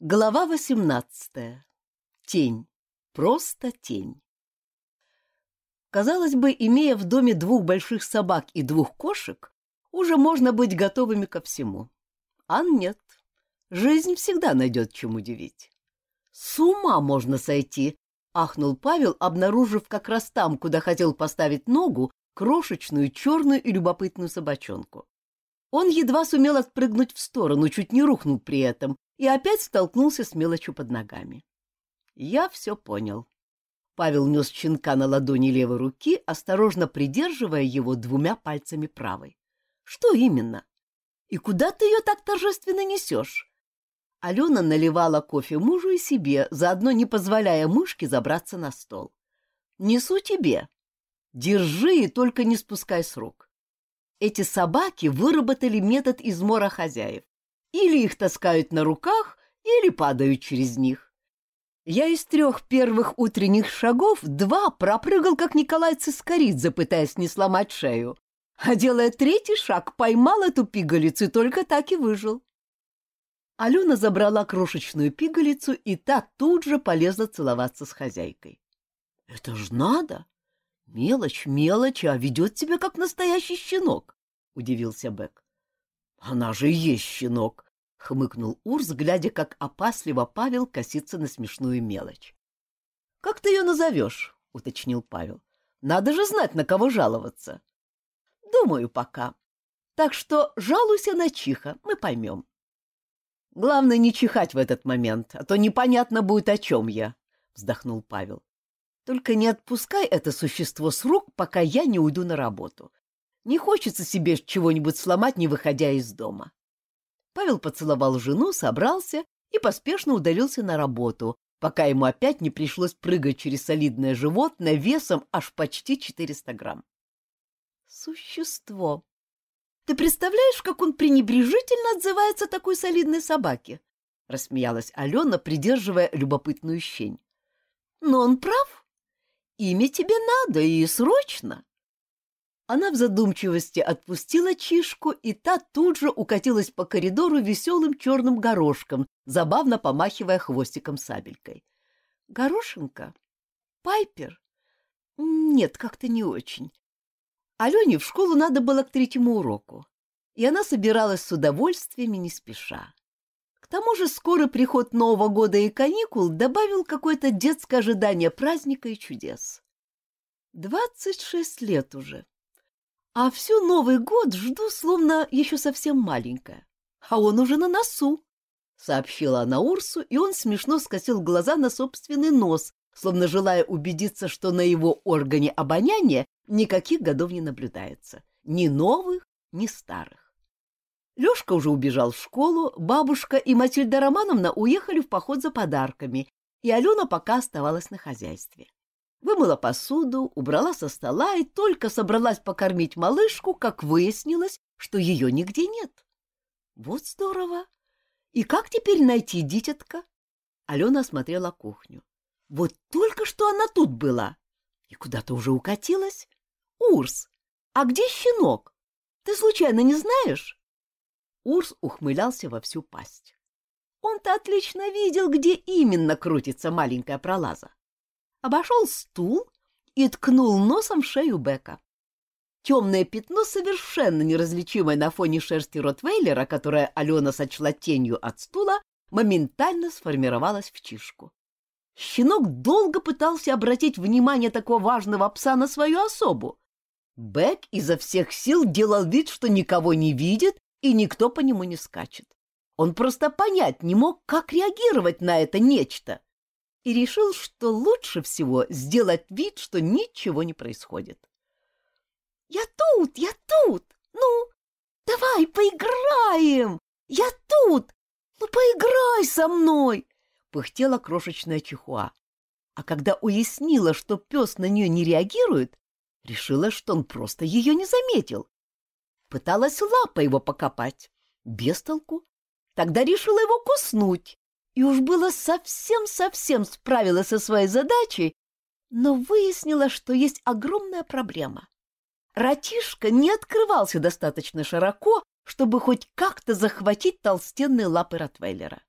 Глава восемнадцатая. Тень. Просто тень. Казалось бы, имея в доме двух больших собак и двух кошек, уже можно быть готовыми ко всему. А нет. Жизнь всегда найдет чем удивить. С ума можно сойти, ахнул Павел, обнаружив как раз там, куда хотел поставить ногу, крошечную, черную и любопытную собачонку. Он едва сумел отпрыгнуть в сторону, чуть не рухнул при этом, и опять столкнулся с мелочью под ногами. Я все понял. Павел нес щенка на ладони левой руки, осторожно придерживая его двумя пальцами правой. Что именно? И куда ты ее так торжественно несешь? Алена наливала кофе мужу и себе, заодно не позволяя мышке забраться на стол. Несу тебе. Держи и только не спускай с рук. Эти собаки выработали метод измора хозяев. Или их таскают на руках, или падают через них. Я из трех первых утренних шагов два пропрыгал, как Николай Цискоридзе, пытаясь не сломать шею. А делая третий шаг, поймал эту пигалицу и только так и выжил. Алена забрала крошечную пигалицу, и та тут же полезла целоваться с хозяйкой. — Это ж надо! Мелочь, мелочь, а ведет себя как настоящий щенок, — удивился Бек. Она же есть щенок, — хмыкнул Урс, глядя, как опасливо Павел косится на смешную мелочь. — Как ты ее назовешь? — уточнил Павел. — Надо же знать, на кого жаловаться. — Думаю, пока. Так что жалуйся на чиха, мы поймем. — Главное, не чихать в этот момент, а то непонятно будет, о чем я, — вздохнул Павел. — Только не отпускай это существо с рук, пока я не уйду на работу. Не хочется себе чего-нибудь сломать, не выходя из дома. Павел поцеловал жену, собрался и поспешно удалился на работу, пока ему опять не пришлось прыгать через солидное животное весом аж почти 400 грамм. Существо. Ты представляешь, как он пренебрежительно отзывается такой солидной собаке? Рассмеялась Алена, придерживая любопытную щень. Но он прав. Имя тебе надо и срочно. Она в задумчивости отпустила чишку, и та тут же укатилась по коридору веселым черным горошком, забавно помахивая хвостиком сабелькой. Горошинка? Пайпер? Нет, как-то не очень. Алене в школу надо было к третьему уроку, и она собиралась с удовольствием и не спеша. К тому же скорый приход Нового года и каникул добавил какое-то детское ожидание праздника и чудес. Двадцать шесть лет уже. А всю Новый год жду, словно еще совсем маленькая. А он уже на носу, — сообщила она Урсу, и он смешно скосил глаза на собственный нос, словно желая убедиться, что на его органе обоняния никаких годов не наблюдается. Ни новых, ни старых. Лешка уже убежал в школу, бабушка и Матильда Романовна уехали в поход за подарками, и Алена пока оставалась на хозяйстве. Вымыла посуду, убрала со стола и только собралась покормить малышку, как выяснилось, что ее нигде нет. Вот здорово! И как теперь найти дитятка? Алена осмотрела кухню. Вот только что она тут была. И куда-то уже укатилась. Урс, а где щенок? Ты случайно не знаешь? Урс ухмылялся во всю пасть. Он-то отлично видел, где именно крутится маленькая пролаза обошел стул и ткнул носом в шею Бека. Темное пятно, совершенно неразличимое на фоне шерсти Ротвейлера, которое Алена сочла тенью от стула, моментально сформировалось в чишку. Щенок долго пытался обратить внимание такого важного пса на свою особу. Бек изо всех сил делал вид, что никого не видит и никто по нему не скачет. Он просто понять не мог, как реагировать на это нечто и решил, что лучше всего сделать вид, что ничего не происходит. «Я тут, я тут! Ну, давай поиграем! Я тут! Ну, поиграй со мной!» — пыхтела крошечная чихуа. А когда уяснила, что пес на нее не реагирует, решила, что он просто ее не заметил. Пыталась лапой его покопать. Без толку. Тогда решила его куснуть и уж было совсем-совсем справилась со своей задачей, но выяснила, что есть огромная проблема. Ратишка не открывался достаточно широко, чтобы хоть как-то захватить толстенные лапы Ротвейлера.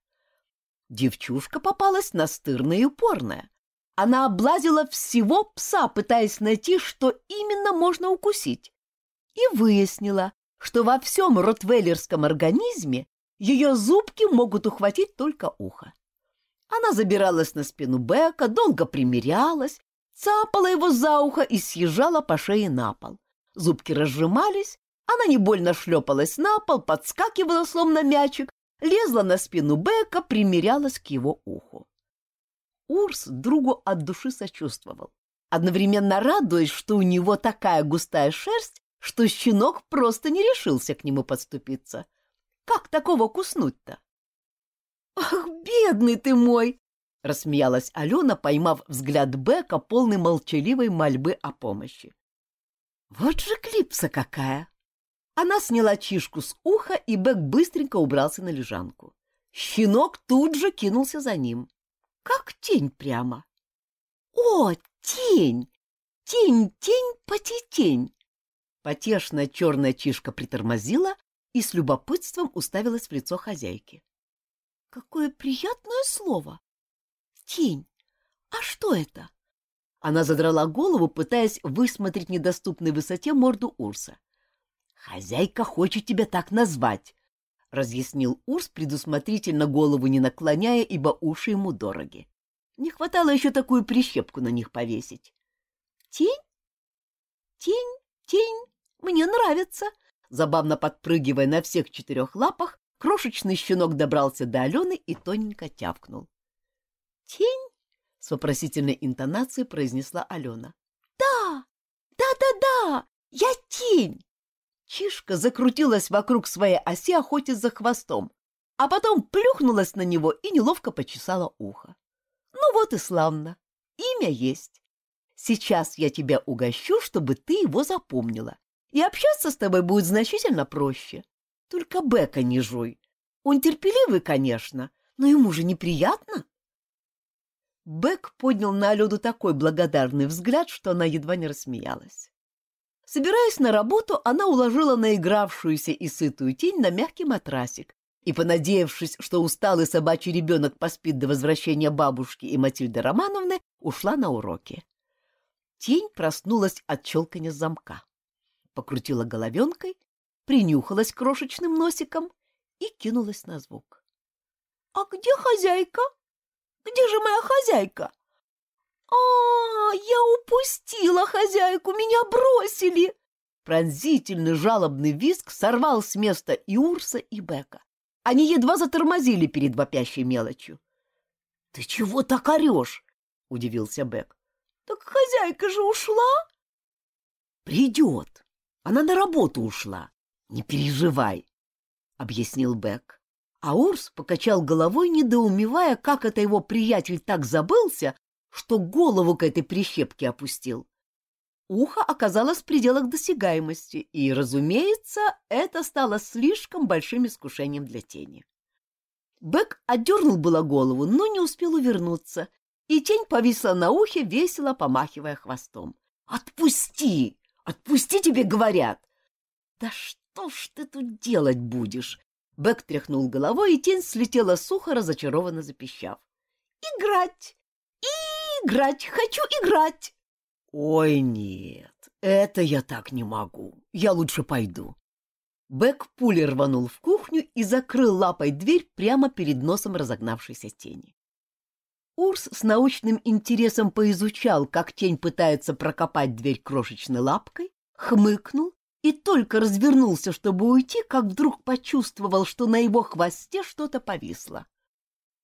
Девчушка попалась настырная и упорная. Она облазила всего пса, пытаясь найти, что именно можно укусить. И выяснила, что во всем ротвейлерском организме ее зубки могут ухватить только ухо. Она забиралась на спину Бека, долго примерялась, цапала его за ухо и съезжала по шее на пол. Зубки разжимались, она не больно шлепалась на пол, подскакивала, словно мячик, лезла на спину Бека, примерялась к его уху. Урс другу от души сочувствовал, одновременно радуясь, что у него такая густая шерсть, что щенок просто не решился к нему подступиться. Как такого куснуть-то? «Ах, бедный ты мой!» — рассмеялась Алена, поймав взгляд Бека, полный молчаливой мольбы о помощи. «Вот же клипса какая!» Она сняла чишку с уха, и Бек быстренько убрался на лежанку. Щенок тут же кинулся за ним. Как тень прямо. «О, тень! Тень, тень, потетень!» Потешная черная чишка притормозила и с любопытством уставилась в лицо хозяйки. Какое приятное слово! Тень! А что это? Она задрала голову, пытаясь высмотреть недоступной высоте морду Урса. «Хозяйка хочет тебя так назвать», — разъяснил Урс, предусмотрительно голову не наклоняя, ибо уши ему дороги. Не хватало еще такую прищепку на них повесить. «Тень? Тень, тень, мне нравится!» Забавно подпрыгивая на всех четырех лапах, Крошечный щенок добрался до Алены и тоненько тявкнул. «Тень?» — с вопросительной интонацией произнесла Алена. «Да! Да-да-да! Я тень!» Чишка закрутилась вокруг своей оси, охотясь за хвостом, а потом плюхнулась на него и неловко почесала ухо. «Ну вот и славно. Имя есть. Сейчас я тебя угощу, чтобы ты его запомнила, и общаться с тобой будет значительно проще. Только Бека не жуй. Он терпеливый, конечно, но ему же неприятно. Бек поднял на Алену такой благодарный взгляд, что она едва не рассмеялась. Собираясь на работу, она уложила наигравшуюся и сытую тень на мягкий матрасик и, понадеявшись, что усталый собачий ребенок поспит до возвращения бабушки и Матильды Романовны, ушла на уроки. Тень проснулась от челканья замка. Покрутила головенкой принюхалась крошечным носиком и кинулась на звук. — А где хозяйка? Где же моя хозяйка? — А, я упустила хозяйку, меня бросили! Пронзительный жалобный визг сорвал с места и Урса, и Бека. Они едва затормозили перед вопящей мелочью. — Ты чего так орешь? — удивился Бек. — Так хозяйка же ушла? — Придет. Она на работу ушла. Не переживай, объяснил Бек. А Урс покачал головой, недоумевая, как это его приятель так забылся, что голову к этой прищепке опустил. Ухо оказалось в пределах досягаемости, и, разумеется, это стало слишком большим искушением для тени. Бек отдернул было голову, но не успел увернуться, и тень повисла на ухе, весело помахивая хвостом. «Отпусти! Отпусти, тебе говорят!» «Да что?» ж ты тут делать будешь? Бэк тряхнул головой, и тень слетела сухо, разочарованно запищав. Играть! Играть! Хочу играть! Ой, нет, это я так не могу. Я лучше пойду. Бэк пулей рванул в кухню и закрыл лапой дверь прямо перед носом разогнавшейся тени. Урс с научным интересом поизучал, как тень пытается прокопать дверь крошечной лапкой, хмыкнул и только развернулся, чтобы уйти, как вдруг почувствовал, что на его хвосте что-то повисло.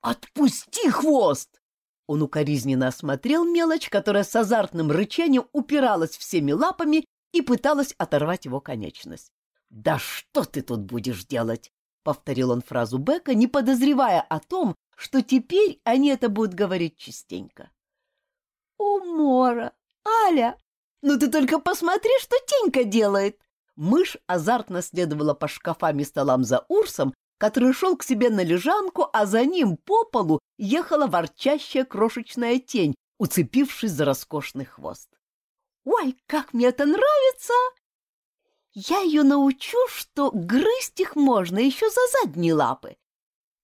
«Отпусти хвост!» Он укоризненно осмотрел мелочь, которая с азартным рычанием упиралась всеми лапами и пыталась оторвать его конечность. «Да что ты тут будешь делать?» — повторил он фразу Бека, не подозревая о том, что теперь они это будут говорить частенько. «Умора! Аля! Ну ты только посмотри, что Тенька делает!» Мышь азартно следовала по шкафам и столам за Урсом, который шел к себе на лежанку, а за ним по полу ехала ворчащая крошечная тень, уцепившись за роскошный хвост. «Ой, как мне это нравится!» «Я ее научу, что грызть их можно еще за задние лапы.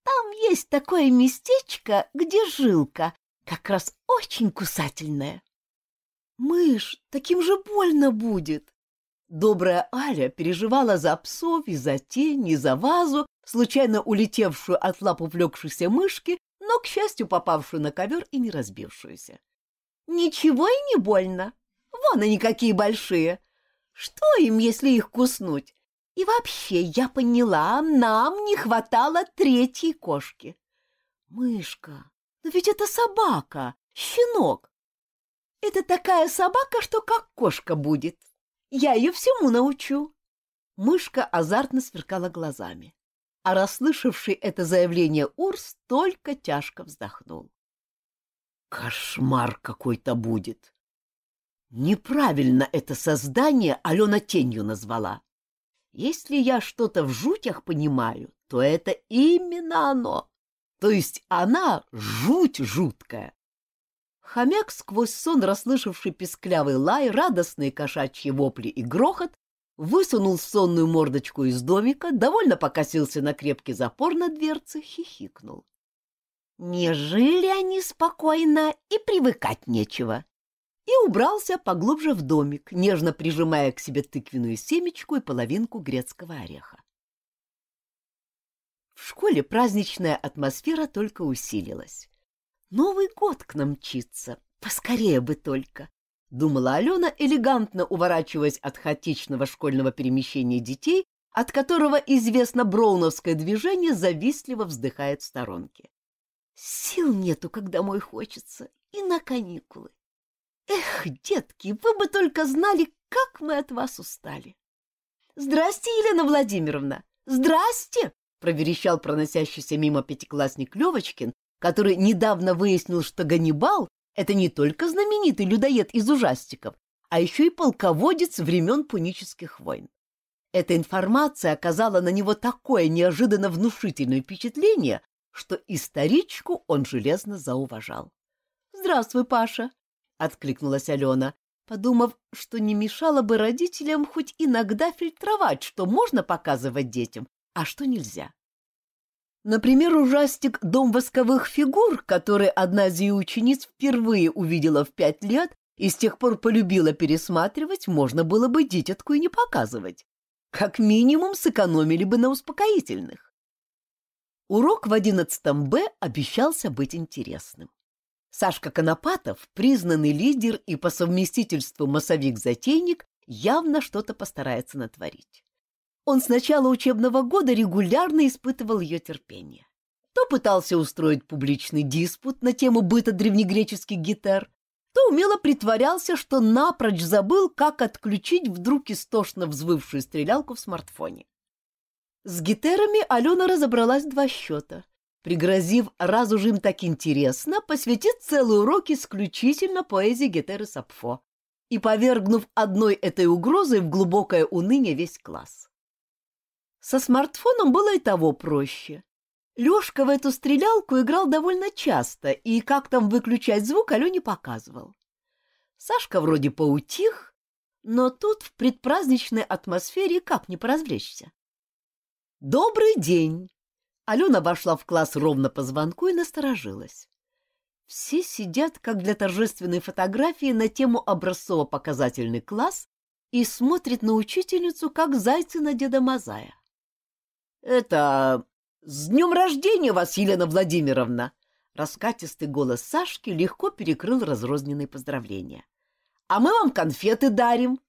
Там есть такое местечко, где жилка, как раз очень кусательная. Мышь, таким же больно будет. Добрая Аля переживала за псов и за тень, и за вазу, случайно улетевшую от лап увлекшейся мышки, но, к счастью, попавшую на ковер и не разбившуюся. Ничего и не больно. Вон они какие большие. Что им, если их куснуть? И вообще, я поняла, нам не хватало третьей кошки. Мышка, но ведь это собака, щенок. Это такая собака, что как кошка будет. Я ее всему научу. Мышка азартно сверкала глазами, а расслышавший это заявление Урс только тяжко вздохнул. Кошмар какой-то будет. Неправильно это создание Алена тенью назвала. Если я что-то в жутях понимаю, то это именно оно. То есть она жуть жуткая. Хомяк, сквозь сон расслышавший песклявый лай, радостные кошачьи вопли и грохот, высунул сонную мордочку из домика, довольно покосился на крепкий запор на дверце, хихикнул. Не жили они спокойно, и привыкать нечего и убрался поглубже в домик, нежно прижимая к себе тыквенную семечку и половинку грецкого ореха. В школе праздничная атмосфера только усилилась. Новый год к нам мчится, поскорее бы только, — думала Алена, элегантно уворачиваясь от хаотичного школьного перемещения детей, от которого известно броуновское движение завистливо вздыхает в сторонке. Сил нету, когда мой хочется, и на каникулы. Эх, детки, вы бы только знали, как мы от вас устали. Здрасте, Елена Владимировна. Здрасте, проверещал проносящийся мимо пятиклассник Левочкин, который недавно выяснил, что Ганнибал — это не только знаменитый людоед из ужастиков, а еще и полководец времен пунических войн. Эта информация оказала на него такое неожиданно внушительное впечатление, что историчку он железно зауважал. — Здравствуй, Паша, откликнулась Алена, подумав, что не мешало бы родителям хоть иногда фильтровать, что можно показывать детям, а что нельзя. Например, ужастик «Дом восковых фигур», который одна из ее учениц впервые увидела в пять лет и с тех пор полюбила пересматривать, можно было бы дитятку и не показывать. Как минимум сэкономили бы на успокоительных. Урок в одиннадцатом Б обещался быть интересным. Сашка Конопатов, признанный лидер и по совместительству массовик-затейник, явно что-то постарается натворить. Он с начала учебного года регулярно испытывал ее терпение. То пытался устроить публичный диспут на тему быта древнегреческих гитар, то умело притворялся, что напрочь забыл, как отключить вдруг истошно взвывшую стрелялку в смартфоне. С гитарами Алена разобралась два счета пригрозив, раз уж им так интересно, посвятить целый урок исключительно поэзии Гетеры Сапфо и повергнув одной этой угрозой в глубокое уныние весь класс. Со смартфоном было и того проще. Лёшка в эту стрелялку играл довольно часто, и как там выключать звук Алёне показывал. Сашка вроде поутих, но тут в предпраздничной атмосфере как не поразвлечься. «Добрый день!» Алена вошла в класс ровно по звонку и насторожилась. Все сидят, как для торжественной фотографии, на тему образцово-показательный класс и смотрят на учительницу, как зайцы на Деда Мазая. — Это... с днем рождения вас, Елена Владимировна! Раскатистый голос Сашки легко перекрыл разрозненные поздравления. — А мы вам конфеты дарим!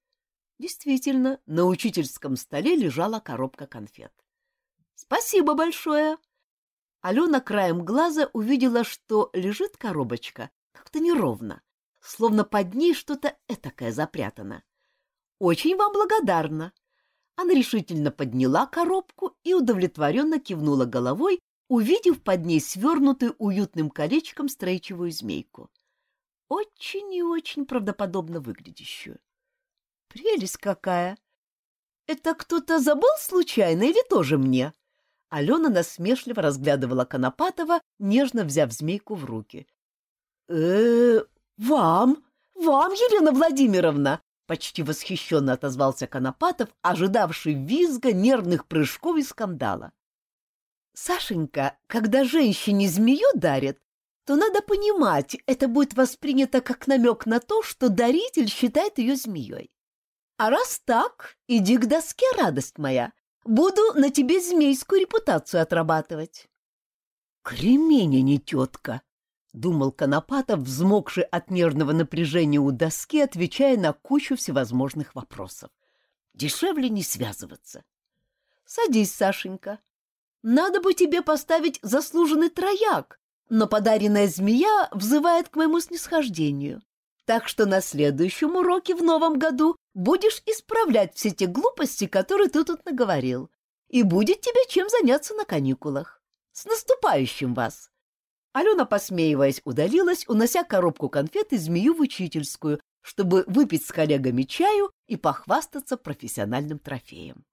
Действительно, на учительском столе лежала коробка конфет. Спасибо большое. Алена краем глаза увидела, что лежит коробочка как-то неровно, словно под ней что-то этакое запрятано. Очень вам благодарна. Она решительно подняла коробку и удовлетворенно кивнула головой, увидев под ней свернутую уютным колечком стрейчевую змейку. Очень и очень правдоподобно выглядящую. Прелесть какая! Это кто-то забыл случайно или тоже мне? Алена насмешливо разглядывала Конопатова, нежно взяв змейку в руки. э вам? Вам, Елена Владимировна!» Почти восхищенно отозвался Конопатов, ожидавший визга, нервных прыжков и скандала. Сашенька, когда женщине змею дарят, то надо понимать, это будет воспринято как намек на то, что даритель считает ее змеей. А раз так, иди к доске, радость моя. Буду на тебе змейскую репутацию отрабатывать. Кремень, а не тетка, — думал Конопатов, взмокший от нервного напряжения у доски, отвечая на кучу всевозможных вопросов. Дешевле не связываться. Садись, Сашенька. Надо бы тебе поставить заслуженный трояк, но подаренная змея взывает к моему снисхождению. Так что на следующем уроке в новом году будешь исправлять все те глупости, которые ты тут наговорил. И будет тебе чем заняться на каникулах. С наступающим вас!» Алена, посмеиваясь, удалилась, унося коробку конфет и змею в учительскую, чтобы выпить с коллегами чаю и похвастаться профессиональным трофеем.